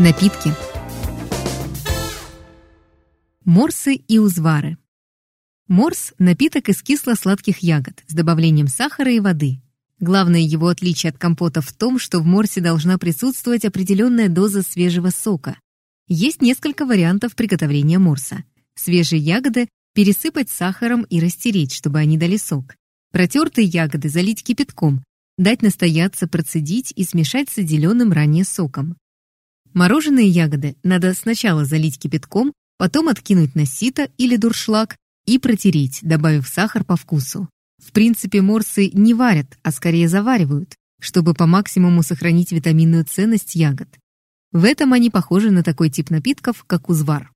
Напитки. Морсы и узвары. Морс – напиток из кисло-сладких ягод с добавлением сахара и воды. Главное его отличие от компота в том, что в морсе должна присутствовать определенная доза свежего сока. Есть несколько вариантов приготовления морса. Свежие ягоды пересыпать сахаром и растереть, чтобы они дали сок. Протертые ягоды залить кипятком, дать настояться, процедить и смешать с отделенным ранее соком. Мороженые ягоды надо сначала залить кипятком, потом откинуть на сито или дуршлаг и протереть, добавив сахар по вкусу. В принципе, морсы не варят, а скорее заваривают, чтобы по максимуму сохранить витаминную ценность ягод. В этом они похожи на такой тип напитков, как узвар.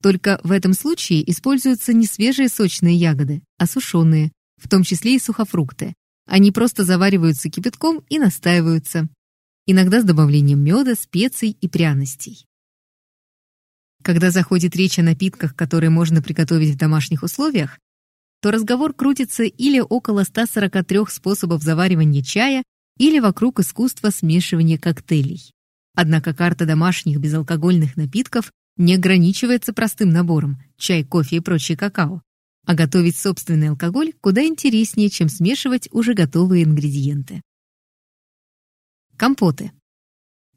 Только в этом случае используются не свежие сочные ягоды, а сушеные, в том числе и сухофрукты. Они просто завариваются кипятком и настаиваются иногда с добавлением меда, специй и пряностей. Когда заходит речь о напитках, которые можно приготовить в домашних условиях, то разговор крутится или около 143 способов заваривания чая, или вокруг искусства смешивания коктейлей. Однако карта домашних безалкогольных напитков не ограничивается простым набором – чай, кофе и прочий какао. А готовить собственный алкоголь куда интереснее, чем смешивать уже готовые ингредиенты. Компоты.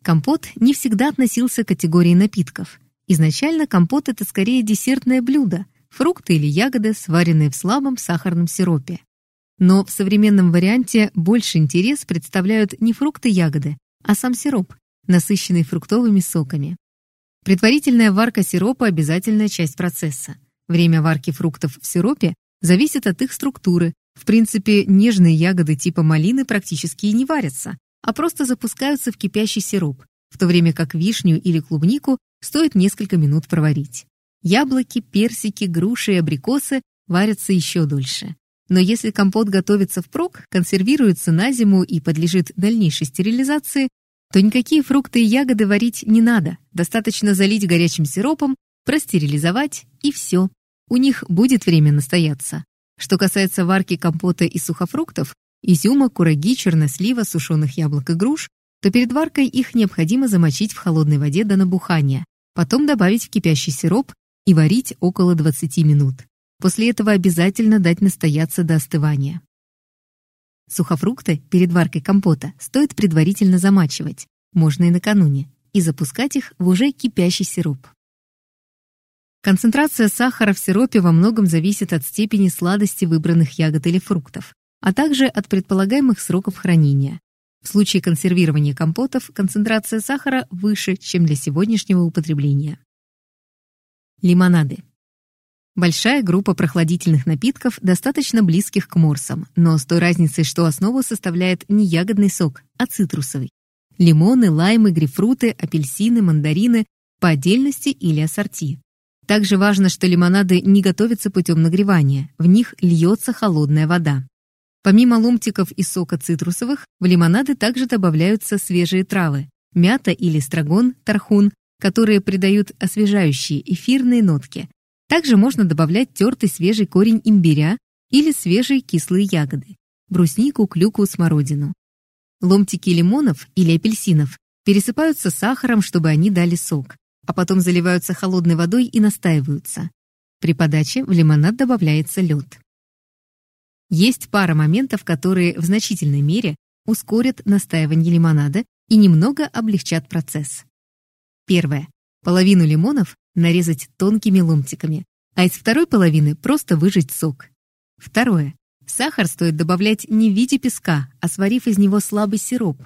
Компот не всегда относился к категории напитков. Изначально компот — это скорее десертное блюдо, фрукты или ягоды, сваренные в слабом сахарном сиропе. Но в современном варианте больше интерес представляют не фрукты-ягоды, а сам сироп, насыщенный фруктовыми соками. Предварительная варка сиропа – обязательная часть процесса. Время варки фруктов в сиропе зависит от их структуры. В принципе, нежные ягоды типа малины практически и не варятся, а просто запускаются в кипящий сироп, в то время как вишню или клубнику стоит несколько минут проварить. Яблоки, персики, груши и абрикосы варятся еще дольше. Но если компот готовится впрок, консервируется на зиму и подлежит дальнейшей стерилизации, то никакие фрукты и ягоды варить не надо. Достаточно залить горячим сиропом, простерилизовать и все. У них будет время настояться. Что касается варки компота из сухофруктов, изюма, кураги, чернослива, сушеных яблок и груш, то перед варкой их необходимо замочить в холодной воде до набухания, потом добавить в кипящий сироп и варить около 20 минут. После этого обязательно дать настояться до остывания. Сухофрукты перед варкой компота стоит предварительно замачивать, можно и накануне, и запускать их в уже кипящий сироп. Концентрация сахара в сиропе во многом зависит от степени сладости выбранных ягод или фруктов а также от предполагаемых сроков хранения. В случае консервирования компотов концентрация сахара выше, чем для сегодняшнего употребления. Лимонады. Большая группа прохладительных напитков, достаточно близких к морсам, но с той разницей, что основу составляет не ягодный сок, а цитрусовый. Лимоны, лаймы, грейпфруты, апельсины, мандарины по отдельности или ассорти. Также важно, что лимонады не готовятся путем нагревания, в них льется холодная вода. Помимо ломтиков и сока цитрусовых, в лимонады также добавляются свежие травы – мята или строгон, тархун, которые придают освежающие эфирные нотки. Также можно добавлять тертый свежий корень имбиря или свежие кислые ягоды – бруснику, клюкву, смородину. Ломтики лимонов или апельсинов пересыпаются сахаром, чтобы они дали сок, а потом заливаются холодной водой и настаиваются. При подаче в лимонад добавляется лед. Есть пара моментов, которые в значительной мере ускорят настаивание лимонада и немного облегчат процесс. Первое. Половину лимонов нарезать тонкими ломтиками, а из второй половины просто выжать сок. Второе. Сахар стоит добавлять не в виде песка, а сварив из него слабый сироп.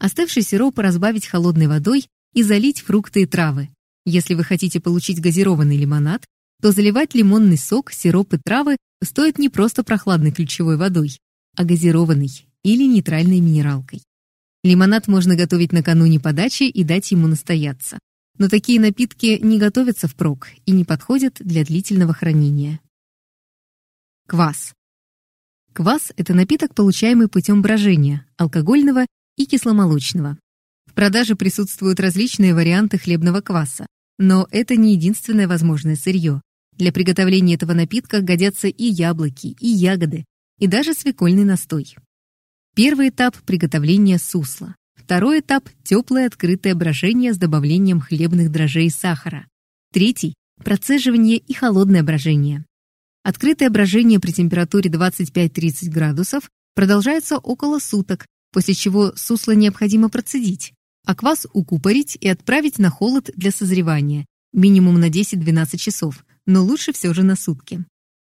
Остывший сироп разбавить холодной водой и залить фрукты и травы. Если вы хотите получить газированный лимонад, то заливать лимонный сок, сироп и травы стоит не просто прохладной ключевой водой, а газированной или нейтральной минералкой. Лимонад можно готовить накануне подачи и дать ему настояться. Но такие напитки не готовятся впрок и не подходят для длительного хранения. Квас. Квас – это напиток, получаемый путем брожения, алкогольного и кисломолочного. В продаже присутствуют различные варианты хлебного кваса, но это не единственное возможное сырье. Для приготовления этого напитка годятся и яблоки, и ягоды, и даже свекольный настой. Первый этап приготовления сусла. Второй этап – теплое открытое брожение с добавлением хлебных дрожжей и сахара. Третий – процеживание и холодное брожение. Открытое брожение при температуре 25-30 градусов продолжается около суток, после чего сусло необходимо процедить, а квас укупорить и отправить на холод для созревания, минимум на 10-12 часов, но лучше все же на сутки.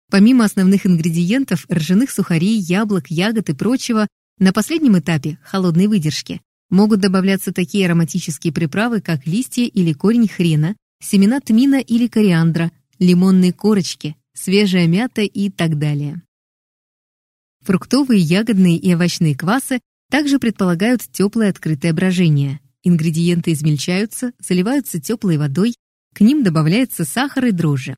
Помимо основных ингредиентов, ржаных сухарей, яблок, ягод и прочего, на последнем этапе, холодной выдержки, могут добавляться такие ароматические приправы, как листья или корень хрена, семена тмина или кориандра, лимонные корочки, свежая мята и так далее. Фруктовые, ягодные и овощные квасы также предполагают теплое открытое брожение. Ингредиенты измельчаются, заливаются теплой водой, к ним добавляется сахар и дрожжи.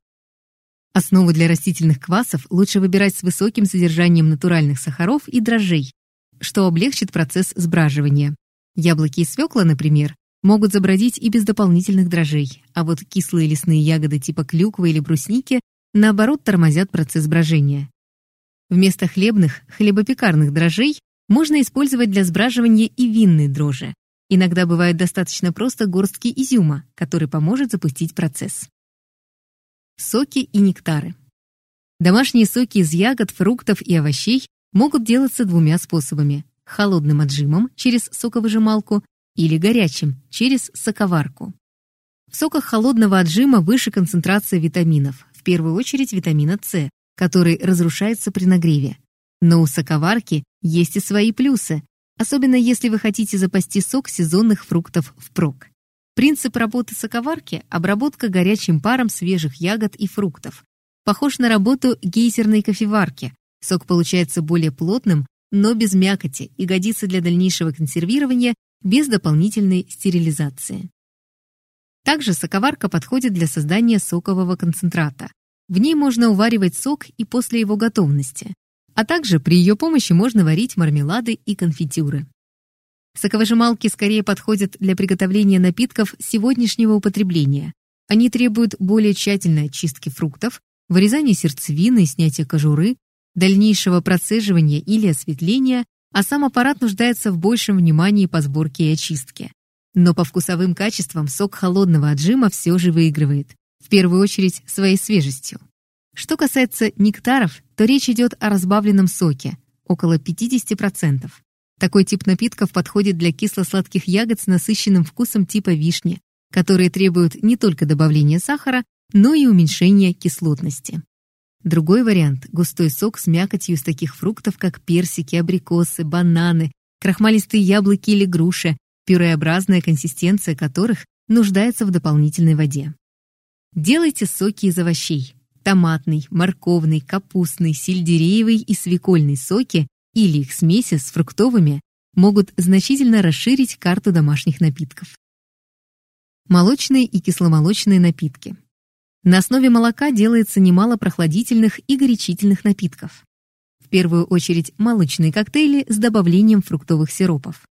Основу для растительных квасов лучше выбирать с высоким содержанием натуральных сахаров и дрожжей, что облегчит процесс сбраживания. Яблоки и свекла, например, могут забродить и без дополнительных дрожжей, а вот кислые лесные ягоды типа клюквы или брусники, наоборот, тормозят процесс брожения. Вместо хлебных, хлебопекарных дрожжей можно использовать для сбраживания и винные дрожжи. Иногда бывает достаточно просто горстки изюма, который поможет запустить процесс. Соки и нектары. Домашние соки из ягод, фруктов и овощей могут делаться двумя способами – холодным отжимом через соковыжималку или горячим через соковарку. В соках холодного отжима выше концентрация витаминов, в первую очередь витамина С, который разрушается при нагреве. Но у соковарки есть и свои плюсы, особенно если вы хотите запасти сок сезонных фруктов впрок. Принцип работы соковарки – обработка горячим паром свежих ягод и фруктов. Похож на работу гейзерной кофеварки. Сок получается более плотным, но без мякоти и годится для дальнейшего консервирования без дополнительной стерилизации. Также соковарка подходит для создания сокового концентрата. В ней можно уваривать сок и после его готовности, а также при ее помощи можно варить мармелады и конфитюры. Соковыжималки скорее подходят для приготовления напитков сегодняшнего употребления. Они требуют более тщательной очистки фруктов, вырезания сердцевины снятия кожуры, дальнейшего процеживания или осветления, а сам аппарат нуждается в большем внимании по сборке и очистке. Но по вкусовым качествам сок холодного отжима все же выигрывает в первую очередь своей свежестью. Что касается нектаров, то речь идет о разбавленном соке, около 50%. Такой тип напитков подходит для кисло-сладких ягод с насыщенным вкусом типа вишни, которые требуют не только добавления сахара, но и уменьшения кислотности. Другой вариант – густой сок с мякотью из таких фруктов, как персики, абрикосы, бананы, крахмалистые яблоки или груши, пюреобразная консистенция которых нуждается в дополнительной воде. Делайте соки из овощей. Томатный, морковный, капустный, сельдереевый и свекольный соки или их смеси с фруктовыми могут значительно расширить карту домашних напитков. Молочные и кисломолочные напитки. На основе молока делается немало прохладительных и горячительных напитков. В первую очередь молочные коктейли с добавлением фруктовых сиропов.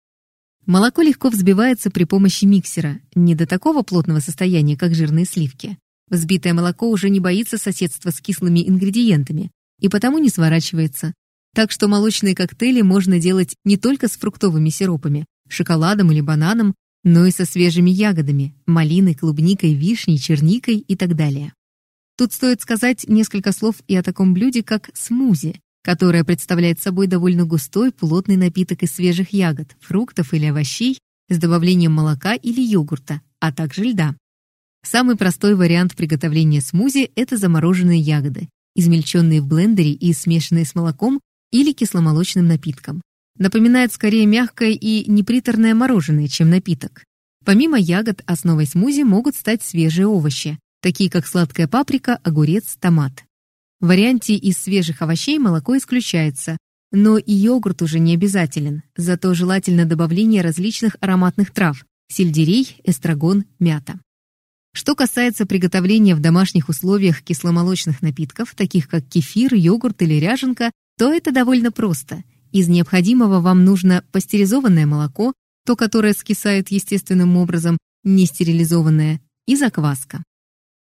Молоко легко взбивается при помощи миксера, не до такого плотного состояния, как жирные сливки, Взбитое молоко уже не боится соседства с кислыми ингредиентами и потому не сворачивается. Так что молочные коктейли можно делать не только с фруктовыми сиропами, шоколадом или бананом, но и со свежими ягодами – малиной, клубникой, вишней, черникой и так далее. Тут стоит сказать несколько слов и о таком блюде, как смузи, которое представляет собой довольно густой, плотный напиток из свежих ягод, фруктов или овощей с добавлением молока или йогурта, а также льда. Самый простой вариант приготовления смузи – это замороженные ягоды, измельченные в блендере и смешанные с молоком или кисломолочным напитком. Напоминает скорее мягкое и неприторное мороженое, чем напиток. Помимо ягод, основой смузи могут стать свежие овощи, такие как сладкая паприка, огурец, томат. В варианте из свежих овощей молоко исключается, но и йогурт уже не обязателен, зато желательно добавление различных ароматных трав – сельдерей, эстрагон, мята. Что касается приготовления в домашних условиях кисломолочных напитков, таких как кефир, йогурт или ряженка, то это довольно просто. Из необходимого вам нужно пастеризованное молоко, то, которое скисает естественным образом, не стерилизованное, и закваска.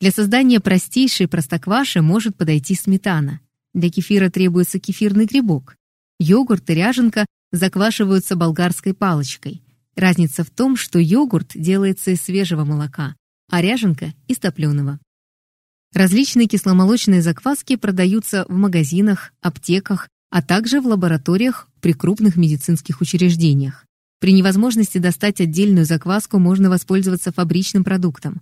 Для создания простейшей простокваши может подойти сметана. Для кефира требуется кефирный грибок. Йогурт и ряженка заквашиваются болгарской палочкой. Разница в том, что йогурт делается из свежего молока, а ряженка – из топленого. Различные кисломолочные закваски продаются в магазинах, аптеках, а также в лабораториях при крупных медицинских учреждениях. При невозможности достать отдельную закваску можно воспользоваться фабричным продуктом.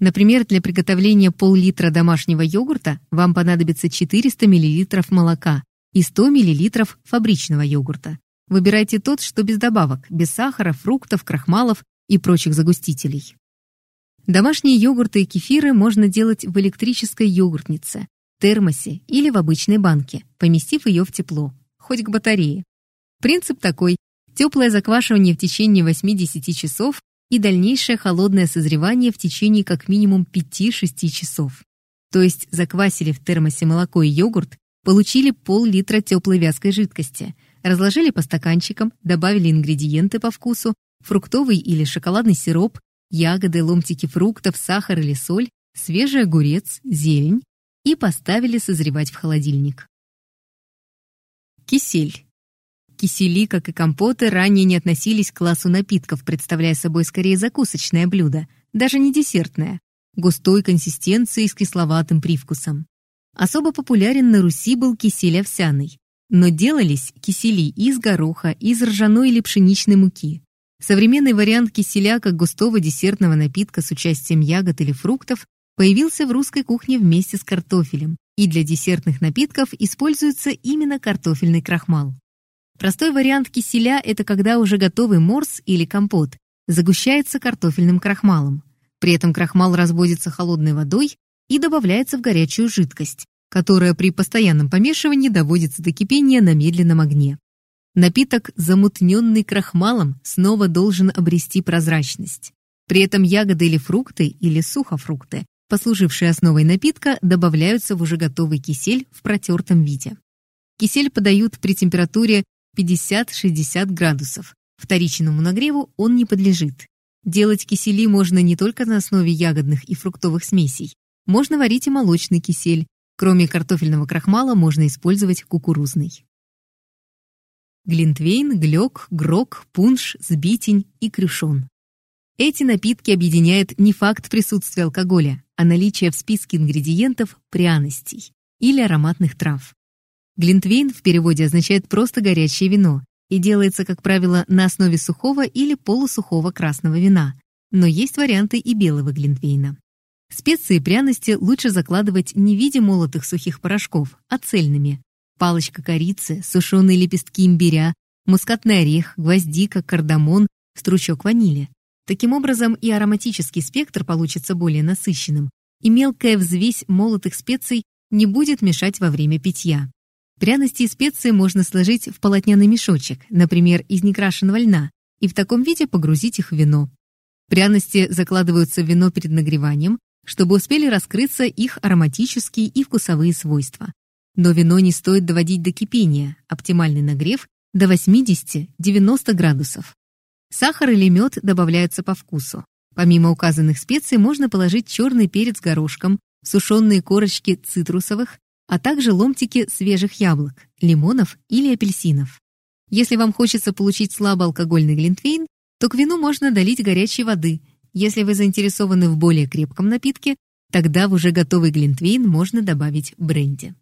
Например, для приготовления пол-литра домашнего йогурта вам понадобится 400 мл молока и 100 мл фабричного йогурта. Выбирайте тот, что без добавок, без сахара, фруктов, крахмалов и прочих загустителей. Домашние йогурты и кефиры можно делать в электрической йогуртнице, термосе или в обычной банке, поместив ее в тепло, хоть к батарее. Принцип такой – теплое заквашивание в течение 8-10 часов и дальнейшее холодное созревание в течение как минимум 5-6 часов. То есть заквасили в термосе молоко и йогурт, получили пол-литра теплой вязкой жидкости, разложили по стаканчикам, добавили ингредиенты по вкусу, фруктовый или шоколадный сироп, ягоды, ломтики фруктов, сахар или соль, свежий огурец, зелень и поставили созревать в холодильник. Кисель. Кисели, как и компоты, ранее не относились к классу напитков, представляя собой скорее закусочное блюдо, даже не десертное, густой консистенцией с кисловатым привкусом. Особо популярен на Руси был кисель овсяный, но делались кисели из гороха, из ржаной или пшеничной муки. Современный вариант киселя как густого десертного напитка с участием ягод или фруктов появился в русской кухне вместе с картофелем, и для десертных напитков используется именно картофельный крахмал. Простой вариант киселя – это когда уже готовый морс или компот загущается картофельным крахмалом. При этом крахмал разводится холодной водой и добавляется в горячую жидкость, которая при постоянном помешивании доводится до кипения на медленном огне. Напиток, замутненный крахмалом, снова должен обрести прозрачность. При этом ягоды или фрукты, или сухофрукты, послужившие основой напитка, добавляются в уже готовый кисель в протертом виде. Кисель подают при температуре 50-60 градусов. Вторичному нагреву он не подлежит. Делать кисели можно не только на основе ягодных и фруктовых смесей. Можно варить и молочный кисель. Кроме картофельного крахмала можно использовать кукурузный. Глинтвейн, глёк, грок, пунш, сбитень и крюшон. Эти напитки объединяет не факт присутствия алкоголя, а наличие в списке ингредиентов пряностей или ароматных трав. Глинтвейн в переводе означает просто горячее вино и делается, как правило, на основе сухого или полусухого красного вина, но есть варианты и белого глинтвейна. Специи и пряности лучше закладывать не в виде молотых сухих порошков, а цельными. Палочка корицы, сушеные лепестки имбиря, мускатный орех, гвоздика, кардамон, стручок ванили. Таким образом и ароматический спектр получится более насыщенным, и мелкая взвесь молотых специй не будет мешать во время питья. Пряности и специи можно сложить в полотняный мешочек, например, из некрашенного льна, и в таком виде погрузить их в вино. Пряности закладываются в вино перед нагреванием, чтобы успели раскрыться их ароматические и вкусовые свойства. Но вино не стоит доводить до кипения, оптимальный нагрев до 80-90 градусов. Сахар или мед добавляются по вкусу. Помимо указанных специй можно положить черный перец горошком, сушеные корочки цитрусовых, а также ломтики свежих яблок, лимонов или апельсинов. Если вам хочется получить слабоалкогольный глинтвейн, то к вину можно долить горячей воды. Если вы заинтересованы в более крепком напитке, тогда в уже готовый глинтвейн можно добавить бренди.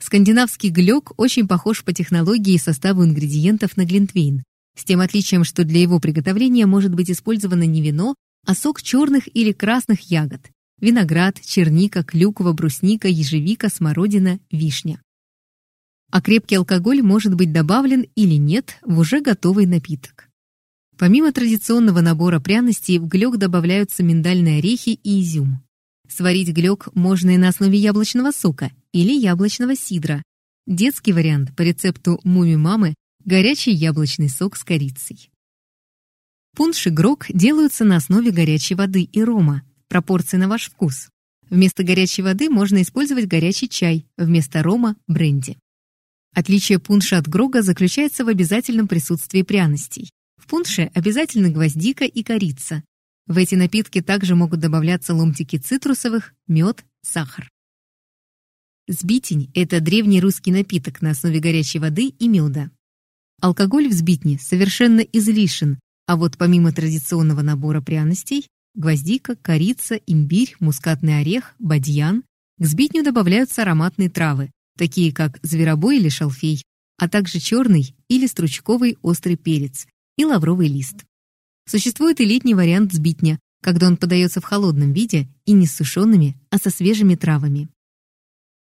Скандинавский глёк очень похож по технологии и составу ингредиентов на глинтвейн, с тем отличием, что для его приготовления может быть использовано не вино, а сок черных или красных ягод, виноград, черника, клюква, брусника, ежевика, смородина, вишня. А крепкий алкоголь может быть добавлен или нет в уже готовый напиток. Помимо традиционного набора пряностей, в глёк добавляются миндальные орехи и изюм. Сварить глёк можно и на основе яблочного сока или яблочного сидра. Детский вариант по рецепту муми-мамы – горячий яблочный сок с корицей. Пунш и грок делаются на основе горячей воды и рома, пропорции на ваш вкус. Вместо горячей воды можно использовать горячий чай, вместо рома – бренди. Отличие пунша от грога заключается в обязательном присутствии пряностей. В пунше обязательно гвоздика и корица. В эти напитки также могут добавляться ломтики цитрусовых, мед, сахар. Сбитень – это древний русский напиток на основе горячей воды и меда. Алкоголь в сбитне совершенно излишен, а вот помимо традиционного набора пряностей – гвоздика, корица, имбирь, мускатный орех, бадьян – к сбитню добавляются ароматные травы, такие как зверобой или шалфей, а также черный или стручковый острый перец и лавровый лист. Существует и летний вариант сбитня, когда он подается в холодном виде и не с сушеными, а со свежими травами.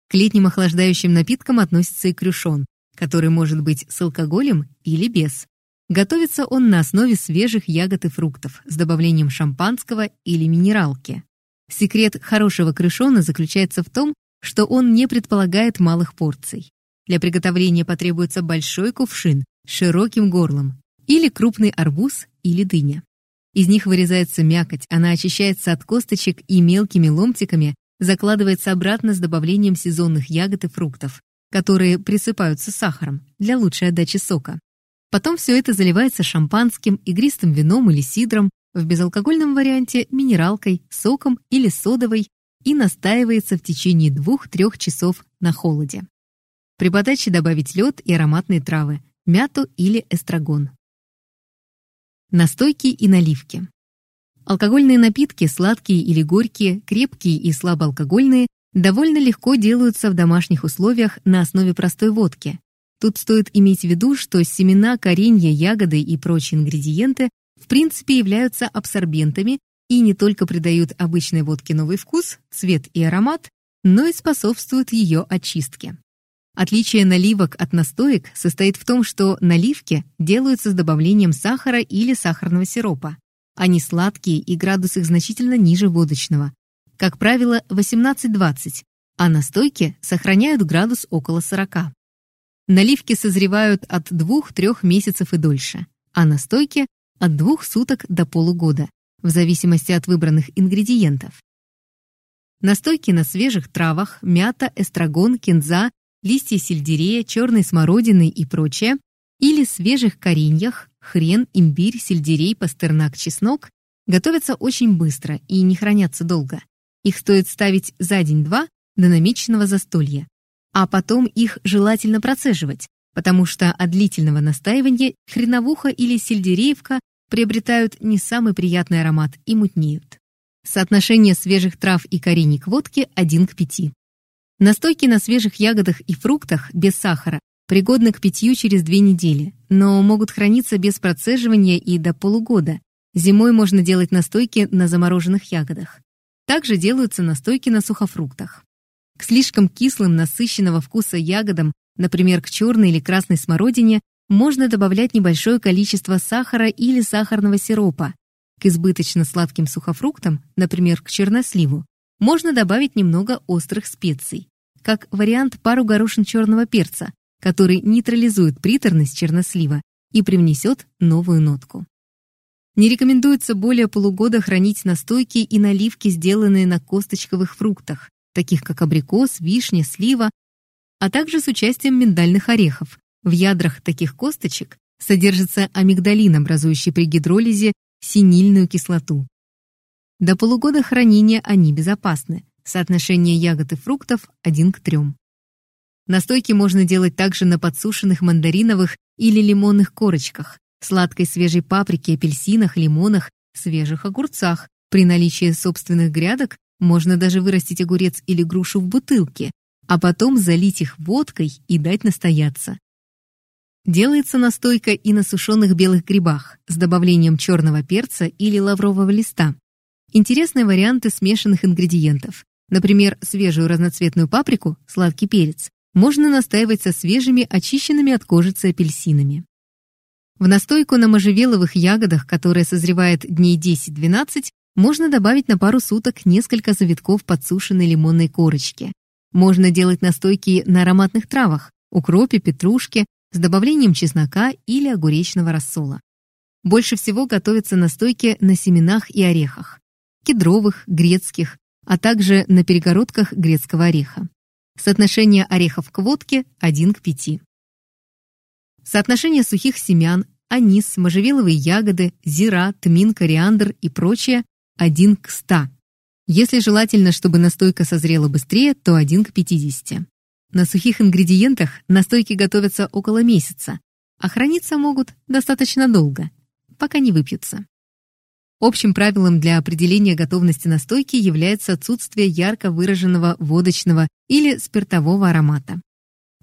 К летним охлаждающим напиткам относится и крюшон, который может быть с алкоголем или без. Готовится он на основе свежих ягод и фруктов с добавлением шампанского или минералки. Секрет хорошего крюшона заключается в том, что он не предполагает малых порций. Для приготовления потребуется большой кувшин с широким горлом или крупный арбуз или дыня. Из них вырезается мякоть, она очищается от косточек и мелкими ломтиками закладывается обратно с добавлением сезонных ягод и фруктов, которые присыпаются сахаром для лучшей отдачи сока. Потом все это заливается шампанским, игристым вином или сидром, в безалкогольном варианте минералкой, соком или содовой и настаивается в течение 2-3 часов на холоде. При подаче добавить лед и ароматные травы, мяту или эстрагон. Настойки и наливки. Алкогольные напитки, сладкие или горькие, крепкие и слабоалкогольные, довольно легко делаются в домашних условиях на основе простой водки. Тут стоит иметь в виду, что семена, коренья, ягоды и прочие ингредиенты в принципе являются абсорбентами и не только придают обычной водке новый вкус, цвет и аромат, но и способствуют ее очистке. Отличие наливок от настоек состоит в том, что наливки делаются с добавлением сахара или сахарного сиропа. Они сладкие и градус их значительно ниже водочного. Как правило, 18-20, а настойки сохраняют градус около 40. Наливки созревают от 2-3 месяцев и дольше, а настойки – от 2 суток до полугода, в зависимости от выбранных ингредиентов. Настойки на свежих травах, мята, эстрагон, кинза листья сельдерея, черной смородины и прочее, или свежих кореньях, хрен, имбирь, сельдерей, пастернак, чеснок, готовятся очень быстро и не хранятся долго. Их стоит ставить за день-два до намеченного застолья. А потом их желательно процеживать, потому что от длительного настаивания хреновуха или сельдереевка приобретают не самый приятный аромат и мутнеют. Соотношение свежих трав и кореней к водке 1 к 5. Настойки на свежих ягодах и фруктах без сахара пригодны к питью через две недели, но могут храниться без процеживания и до полугода. Зимой можно делать настойки на замороженных ягодах. Также делаются настойки на сухофруктах. К слишком кислым, насыщенного вкуса ягодам, например, к черной или красной смородине, можно добавлять небольшое количество сахара или сахарного сиропа. К избыточно сладким сухофруктам, например, к черносливу, можно добавить немного острых специй как вариант пару горошин черного перца, который нейтрализует приторность чернослива и привнесет новую нотку. Не рекомендуется более полугода хранить настойки и наливки, сделанные на косточковых фруктах, таких как абрикос, вишня, слива, а также с участием миндальных орехов. В ядрах таких косточек содержится амигдалин, образующий при гидролизе синильную кислоту. До полугода хранения они безопасны, Соотношение ягод и фруктов 1 к 3. Настойки можно делать также на подсушенных мандариновых или лимонных корочках, сладкой свежей паприке, апельсинах, лимонах, свежих огурцах. При наличии собственных грядок можно даже вырастить огурец или грушу в бутылке, а потом залить их водкой и дать настояться. Делается настойка и на сушеных белых грибах с добавлением черного перца или лаврового листа. Интересные варианты смешанных ингредиентов. Например, свежую разноцветную паприку, сладкий перец, можно настаивать со свежими, очищенными от кожицы апельсинами. В настойку на можжевеловых ягодах, которая созревает дней 10-12, можно добавить на пару суток несколько завитков подсушенной лимонной корочки. Можно делать настойки на ароматных травах, укропе, петрушке, с добавлением чеснока или огуречного рассола. Больше всего готовятся настойки на семенах и орехах. Кедровых, грецких, а также на перегородках грецкого ореха. Соотношение орехов к водке 1 к 5. Соотношение сухих семян, анис, можжевеловые ягоды, зира, тмин, кориандр и прочее 1 к 100. Если желательно, чтобы настойка созрела быстрее, то 1 к 50. На сухих ингредиентах настойки готовятся около месяца, а храниться могут достаточно долго, пока не выпьются. Общим правилом для определения готовности настойки является отсутствие ярко выраженного водочного или спиртового аромата.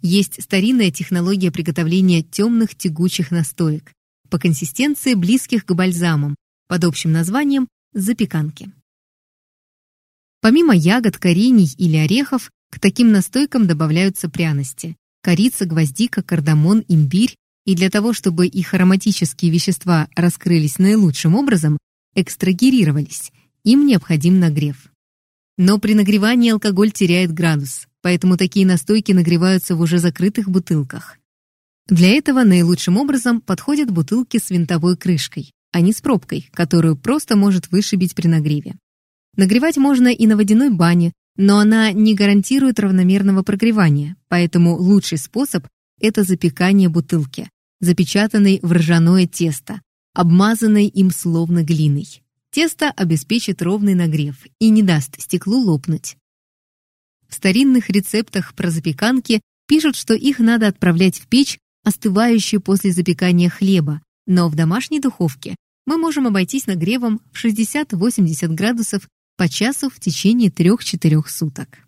Есть старинная технология приготовления темных тягучих настоек, по консистенции близких к бальзамам, под общим названием запеканки. Помимо ягод, корений или орехов, к таким настойкам добавляются пряности – корица, гвоздика, кардамон, имбирь, и для того, чтобы их ароматические вещества раскрылись наилучшим образом, экстрагерировались, им необходим нагрев. Но при нагревании алкоголь теряет градус, поэтому такие настойки нагреваются в уже закрытых бутылках. Для этого наилучшим образом подходят бутылки с винтовой крышкой, а не с пробкой, которую просто может вышибить при нагреве. Нагревать можно и на водяной бане, но она не гарантирует равномерного прогревания, поэтому лучший способ – это запекание бутылки, запечатанной в ржаное тесто, обмазанной им словно глиной. Тесто обеспечит ровный нагрев и не даст стеклу лопнуть. В старинных рецептах про запеканки пишут, что их надо отправлять в печь, остывающую после запекания хлеба, но в домашней духовке мы можем обойтись нагревом в 60-80 градусов по часу в течение 3-4 суток.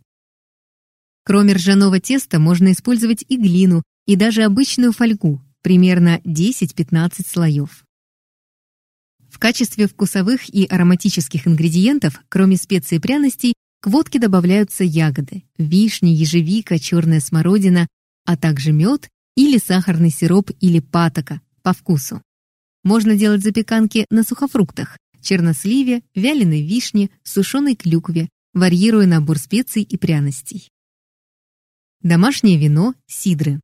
Кроме ржаного теста можно использовать и глину, и даже обычную фольгу, примерно 10-15 слоев. Качестве вкусовых и ароматических ингредиентов, кроме специй и пряностей, к водке добавляются ягоды – вишня, ежевика, черная смородина, а также мед или сахарный сироп или патока по вкусу. Можно делать запеканки на сухофруктах – черносливе, вяленой вишне, сушеной клюкве, варьируя набор специй и пряностей. Домашнее вино – сидры.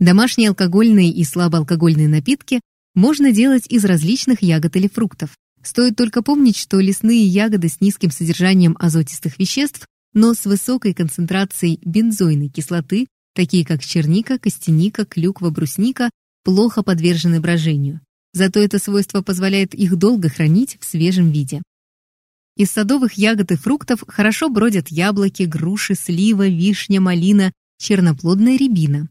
Домашние алкогольные и слабоалкогольные напитки можно делать из различных ягод или фруктов. Стоит только помнить, что лесные ягоды с низким содержанием азотистых веществ, но с высокой концентрацией бензойной кислоты, такие как черника, костяника, клюква, брусника, плохо подвержены брожению. Зато это свойство позволяет их долго хранить в свежем виде. Из садовых ягод и фруктов хорошо бродят яблоки, груши, слива, вишня, малина, черноплодная рябина.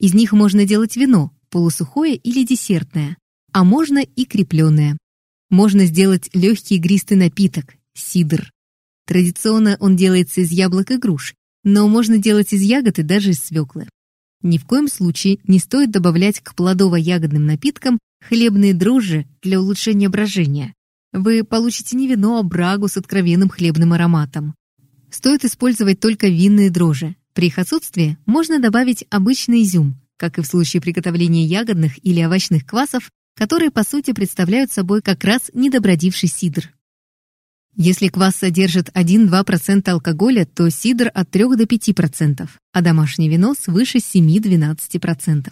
Из них можно делать вино, полусухое или десертное, а можно и крепленное. Можно сделать легкий игристый напиток – сидр. Традиционно он делается из яблок и груш, но можно делать из ягод и даже из свеклы. Ни в коем случае не стоит добавлять к плодово-ягодным напиткам хлебные дрожжи для улучшения брожения. Вы получите не вино, а брагу с откровенным хлебным ароматом. Стоит использовать только винные дрожжи. При их отсутствии можно добавить обычный изюм, как и в случае приготовления ягодных или овощных квасов, которые по сути представляют собой как раз недобродивший сидр. Если квас содержит 1-2% алкоголя, то сидр от 3 до 5%, а домашнее вино свыше 7-12%.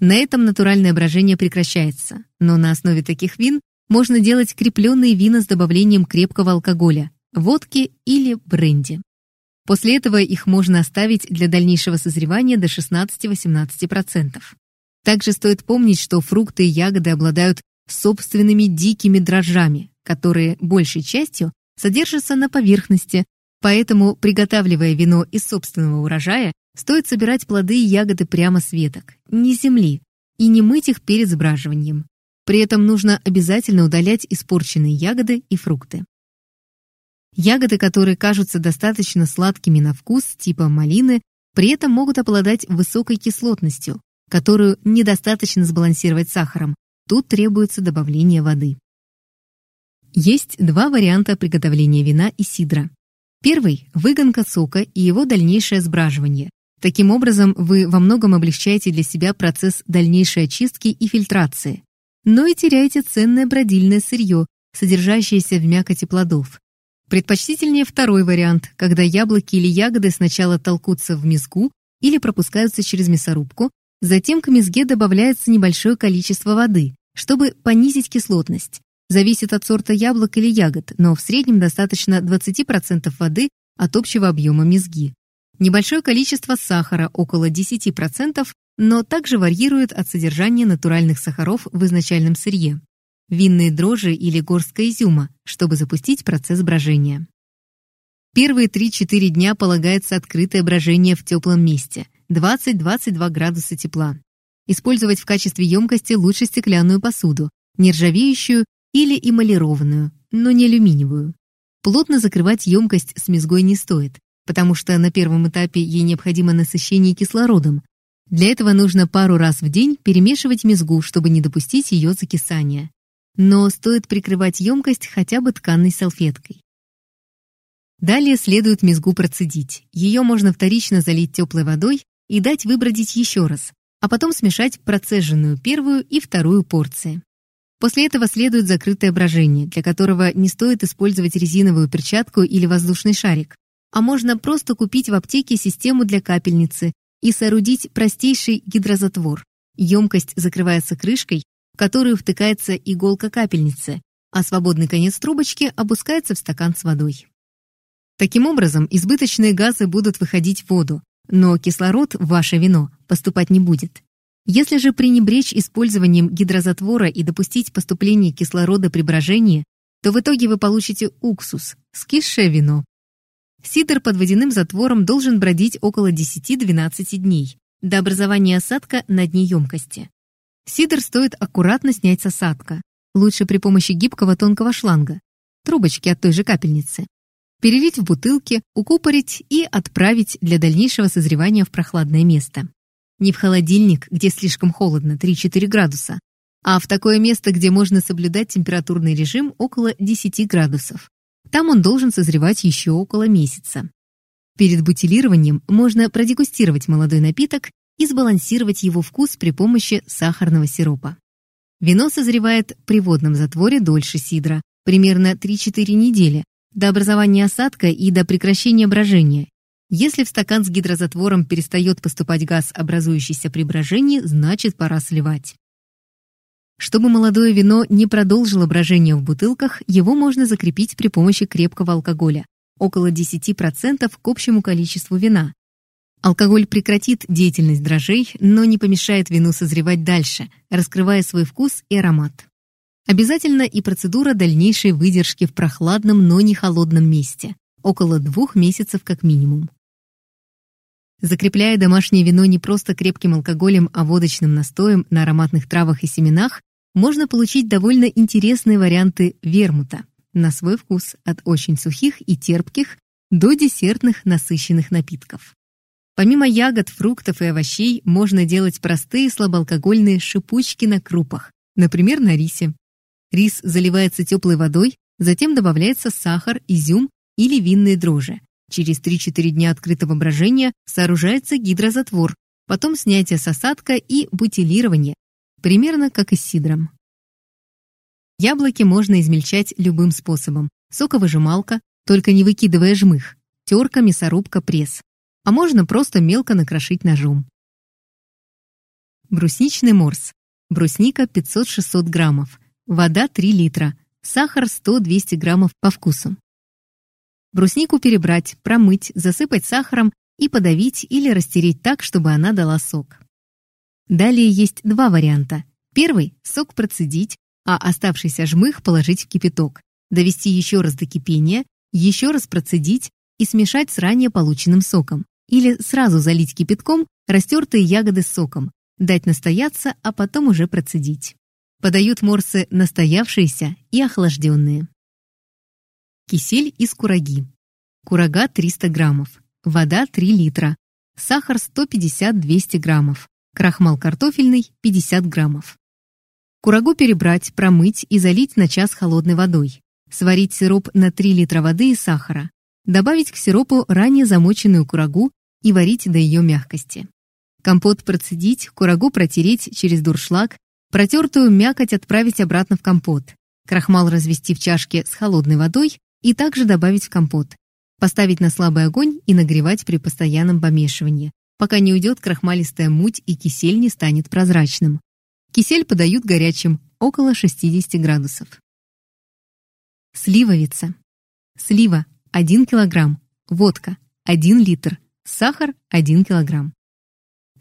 На этом натуральное брожение прекращается, но на основе таких вин можно делать крепленные вина с добавлением крепкого алкоголя, водки или бренди. После этого их можно оставить для дальнейшего созревания до 16-18%. Также стоит помнить, что фрукты и ягоды обладают собственными дикими дрожжами, которые большей частью содержатся на поверхности, поэтому, приготавливая вино из собственного урожая, стоит собирать плоды и ягоды прямо с веток, не земли, и не мыть их перед сбраживанием. При этом нужно обязательно удалять испорченные ягоды и фрукты. Ягоды, которые кажутся достаточно сладкими на вкус, типа малины, при этом могут обладать высокой кислотностью, которую недостаточно сбалансировать сахаром. Тут требуется добавление воды. Есть два варианта приготовления вина и сидра. Первый – выгонка сока и его дальнейшее сбраживание. Таким образом, вы во многом облегчаете для себя процесс дальнейшей очистки и фильтрации, но и теряете ценное бродильное сырье, содержащееся в мякоти плодов, Предпочтительнее второй вариант, когда яблоки или ягоды сначала толкутся в мезгу или пропускаются через мясорубку, затем к мезге добавляется небольшое количество воды, чтобы понизить кислотность. Зависит от сорта яблок или ягод, но в среднем достаточно 20% воды от общего объема мезги. Небольшое количество сахара, около 10%, но также варьирует от содержания натуральных сахаров в изначальном сырье винные дрожжи или горстка изюма, чтобы запустить процесс брожения. Первые 3-4 дня полагается открытое брожение в теплом месте 20-22 градуса тепла. Использовать в качестве емкости лучше стеклянную посуду, нержавеющую или эмалированную, но не алюминиевую. Плотно закрывать емкость с мезгой не стоит, потому что на первом этапе ей необходимо насыщение кислородом. Для этого нужно пару раз в день перемешивать мезгу, чтобы не допустить ее закисания. Но стоит прикрывать емкость хотя бы тканной салфеткой. Далее следует мезгу процедить. Ее можно вторично залить теплой водой и дать выбродить еще раз, а потом смешать процеженную первую и вторую порции. После этого следует закрытое брожение, для которого не стоит использовать резиновую перчатку или воздушный шарик, а можно просто купить в аптеке систему для капельницы и соорудить простейший гидрозатвор. Емкость закрывается крышкой, в которую втыкается иголка капельницы, а свободный конец трубочки опускается в стакан с водой. Таким образом, избыточные газы будут выходить в воду, но кислород в ваше вино поступать не будет. Если же пренебречь использованием гидрозатвора и допустить поступление кислорода при брожении, то в итоге вы получите уксус, скисшее вино. Сидр под водяным затвором должен бродить около 10-12 дней, до образования осадка на дне емкости. Сидр стоит аккуратно снять с осадка, лучше при помощи гибкого тонкого шланга, трубочки от той же капельницы. Перелить в бутылки, укупорить и отправить для дальнейшего созревания в прохладное место. Не в холодильник, где слишком холодно, 3-4 градуса, а в такое место, где можно соблюдать температурный режим около 10 градусов. Там он должен созревать еще около месяца. Перед бутилированием можно продегустировать молодой напиток и сбалансировать его вкус при помощи сахарного сиропа. Вино созревает при водном затворе дольше сидра, примерно 3-4 недели, до образования осадка и до прекращения брожения, если в стакан с гидрозатвором перестает поступать газ, образующийся при брожении, значит пора сливать. Чтобы молодое вино не продолжило брожение в бутылках, его можно закрепить при помощи крепкого алкоголя, около 10% к общему количеству вина. Алкоголь прекратит деятельность дрожжей, но не помешает вину созревать дальше, раскрывая свой вкус и аромат. Обязательно и процедура дальнейшей выдержки в прохладном, но не холодном месте около двух месяцев как минимум. Закрепляя домашнее вино не просто крепким алкоголем, а водочным настоем на ароматных травах и семенах, можно получить довольно интересные варианты вермута на свой вкус от очень сухих и терпких до десертных насыщенных напитков. Помимо ягод, фруктов и овощей можно делать простые слабоалкогольные шипучки на крупах, например, на рисе. Рис заливается теплой водой, затем добавляется сахар, изюм или винные дрожжи. Через 3-4 дня открытого брожения сооружается гидрозатвор, потом снятие с осадка и бутилирование, примерно как и с сидром. Яблоки можно измельчать любым способом. Соковыжималка, только не выкидывая жмых, терка, мясорубка, пресс. А можно просто мелко накрошить ножом. Брусничный морс. Брусника 500-600 граммов. Вода 3 литра. Сахар 100-200 граммов по вкусу. Бруснику перебрать, промыть, засыпать сахаром и подавить или растереть так, чтобы она дала сок. Далее есть два варианта. Первый – сок процедить, а оставшийся жмых положить в кипяток, довести еще раз до кипения, еще раз процедить и смешать с ранее полученным соком. Или сразу залить кипятком растертые ягоды с соком, дать настояться, а потом уже процедить. Подают морсы настоявшиеся и охлажденные. Кисель из кураги. Курага 300 граммов. Вода 3 литра. Сахар 150-200 граммов. Крахмал картофельный 50 граммов. Курагу перебрать, промыть и залить на час холодной водой. Сварить сироп на 3 литра воды и сахара. Добавить к сиропу ранее замоченную курагу и варить до ее мягкости. Компот процедить, курагу протереть через дуршлаг, протертую мякоть отправить обратно в компот. Крахмал развести в чашке с холодной водой и также добавить в компот. Поставить на слабый огонь и нагревать при постоянном помешивании, пока не уйдет крахмалистая муть и кисель не станет прозрачным. Кисель подают горячим, около 60 градусов. Сливовица. Слива 1 кг, водка 1 литр, сахар 1 кг.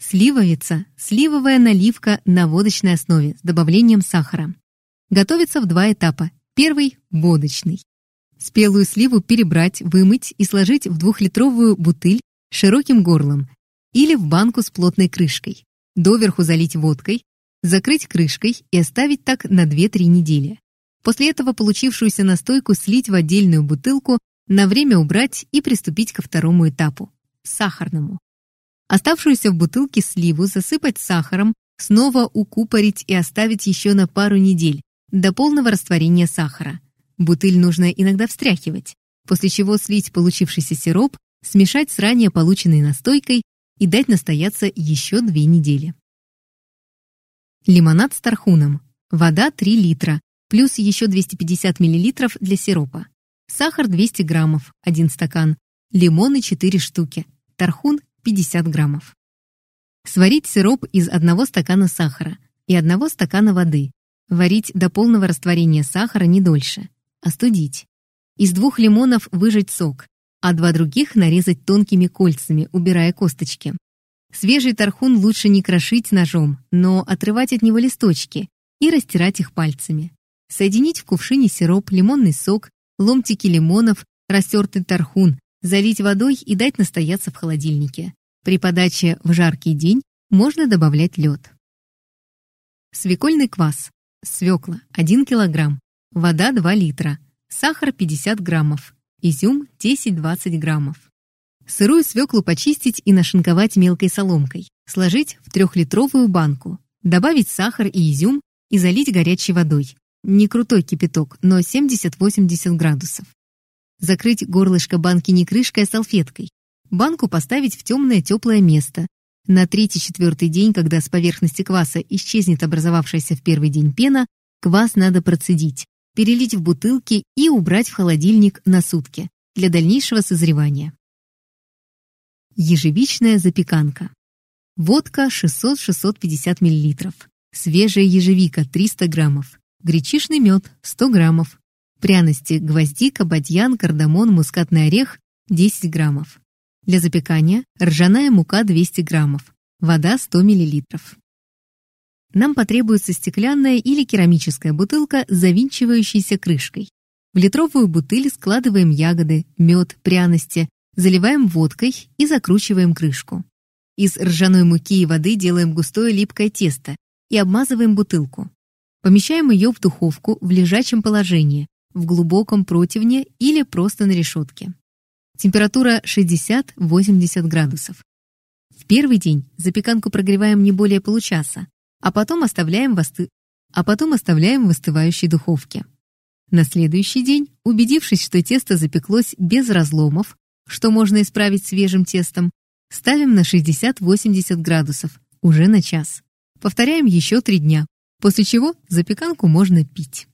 Сливовица – сливовая наливка на водочной основе с добавлением сахара. Готовится в два этапа. Первый – водочный. Спелую сливу перебрать, вымыть и сложить в двухлитровую бутыль с широким горлом или в банку с плотной крышкой. доверху залить водкой, закрыть крышкой и оставить так на 2-3 недели. После этого получившуюся настойку слить в отдельную бутылку, на время убрать и приступить ко второму этапу – сахарному. Оставшуюся в бутылке сливу засыпать сахаром, снова укупорить и оставить еще на пару недель, до полного растворения сахара. Бутыль нужно иногда встряхивать, после чего слить получившийся сироп, смешать с ранее полученной настойкой и дать настояться еще две недели. Лимонад с тархуном. Вода 3 литра, плюс еще 250 мл для сиропа. Сахар 200 граммов, 1 стакан. Лимоны 4 штуки. Тархун 50 граммов. Сварить сироп из одного стакана сахара и одного стакана воды. Варить до полного растворения сахара не дольше. Остудить. Из двух лимонов выжать сок, а два других нарезать тонкими кольцами, убирая косточки. Свежий тархун лучше не крошить ножом, но отрывать от него листочки и растирать их пальцами. Соединить в кувшине сироп, лимонный сок, ломтики лимонов, растертый тархун, залить водой и дать настояться в холодильнике. При подаче в жаркий день можно добавлять лед. Свекольный квас. Свекла 1 кг. Вода 2 литра. Сахар 50 граммов. Изюм 10-20 граммов. Сырую свеклу почистить и нашинковать мелкой соломкой. Сложить в трехлитровую банку. Добавить сахар и изюм и залить горячей водой. Не крутой кипяток, но 70-80 градусов. Закрыть горлышко банки не крышкой, а салфеткой. Банку поставить в темное теплое место. На третий-четвертый день, когда с поверхности кваса исчезнет образовавшаяся в первый день пена, квас надо процедить, перелить в бутылки и убрать в холодильник на сутки для дальнейшего созревания. Ежевичная запеканка. Водка 600-650 мл. Свежая ежевика 300 граммов. Гречишный мед 100 граммов. Пряности гвоздика, бадьян, кардамон, мускатный орех 10 граммов. Для запекания ржаная мука 200 граммов. Вода 100 миллилитров. Нам потребуется стеклянная или керамическая бутылка с завинчивающейся крышкой. В литровую бутыль складываем ягоды, мед, пряности, заливаем водкой и закручиваем крышку. Из ржаной муки и воды делаем густое липкое тесто и обмазываем бутылку. Помещаем ее в духовку в лежачем положении, в глубоком противне или просто на решетке. Температура 60-80 градусов. В первый день запеканку прогреваем не более получаса, а потом оставляем в, осты... а потом оставляем в остывающей духовке. На следующий день, убедившись, что тесто запеклось без разломов, что можно исправить свежим тестом, ставим на 60-80 градусов, уже на час. Повторяем еще три дня, после чего запеканку можно пить.